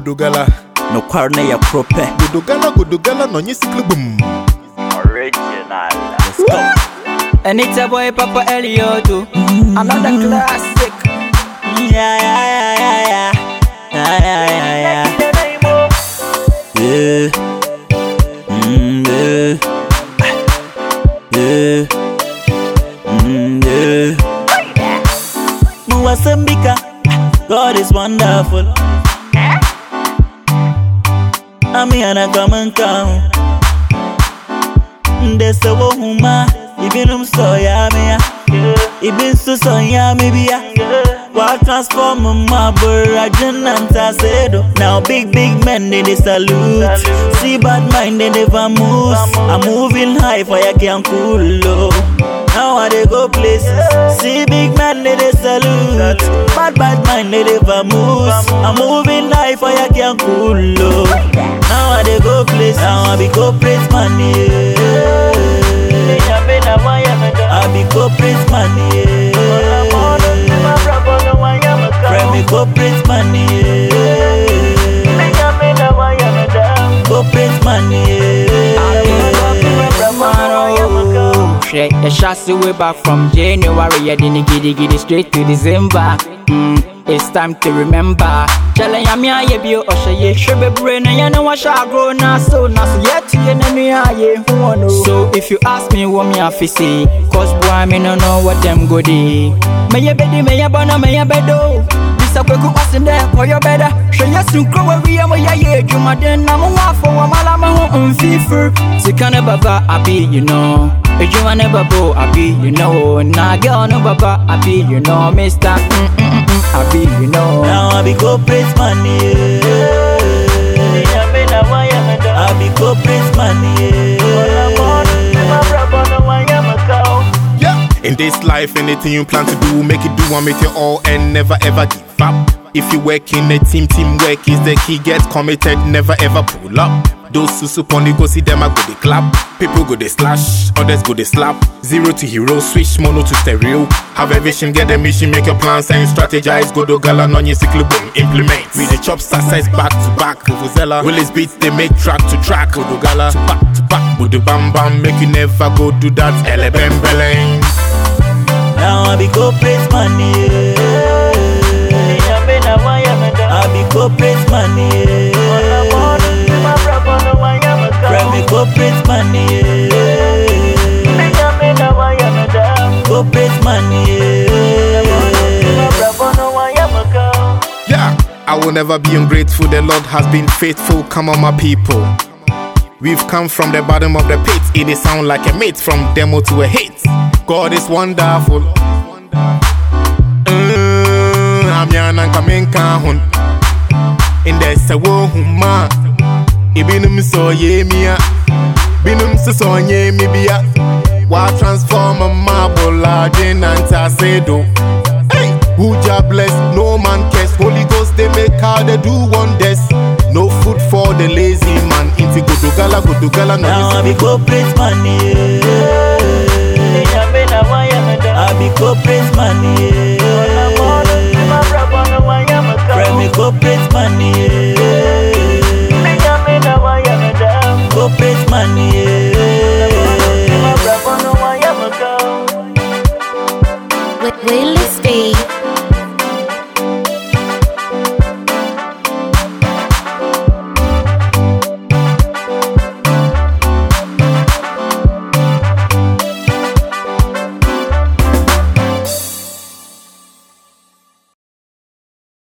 Gudugala. nokware koro pɛ Gudugala, Gudugala, no nye sikli boom. original. Let's go. And it's a boy Papa Elioto. Another classic. yeah yeah yeah yeah yeah. Yeah yeah yeah yeah. Yeah. Mm, yeah. Yeah. Mm, yeah. Muwasambika God is wonderful Ami anagama count ndese wo huma ibinom so ya ya. Ibi nso so ya me bia wa transform my burajin antasedo now big big men they, they salute. See bad mind they never move i'm moving high for ya can cool low now I dey go places. See big men they, they salute. Bad bad mind they never move i'm moving high for ya can cool low raise money. the chassis way back from January, yeah, then giddy giddy straight to December. Mm, it's time to remember. Challenge ya me a ye bi o she ye she be brain ya know wa sha grow na so na so yet ye na me a ye no. So if you ask me what me a fi say, cause boy me no know what them go dey. Me ye be di me ye bona me ye be do. Beku was in there for your better. She yes, you grow every year, my yay, you my den, I'm a wife for my lama, on fever. Sikana Baba, I be, you know. If you want never boo, I be, you know. Nah, girl, no Baba, I be, you know. Mr. Mm-mm-mm, I be, you know. Now I be corporate money. This life, anything you plan to do, make it do and make it all and never ever give up. If you work in a team, teamwork is the key. Get committed, never ever pull up. Those who support on go see them, I go they clap. People go they slash, others go they slap. Zero to hero, switch mono to stereo. Have a vision, get a mission, make your plans and strategize. Go do gala, non you cycle boom, implement. We the chop size back to back. Vuvuzela, Willis beats, they make track to track. Go do gala, to back to back. Budu bam bam, make you never go do that. Ele beleng. Now I be corporate man, yeah. I be corporate man, yeah. Friend me corporate man, yeah. Corporate yeah. Yeah, I will never be ungrateful. The Lord has been faithful. Come on, my people. We've come from the bottom of the pit. It is sound like a mate from demo to a hit. God is wonderful. Mm, I'm yan and coming kahun. In the sawo huma. Ibinum so ye mia. Binum so so ye mi bia. Wa transform a marble large in antacedo. Hey, who ja bless, no man cares. Holy Ghost, they make how they do wonders. No food for the lazy man. Inti gudugala, gudugala, no Now I be corporate man, yeah. abiko prince manie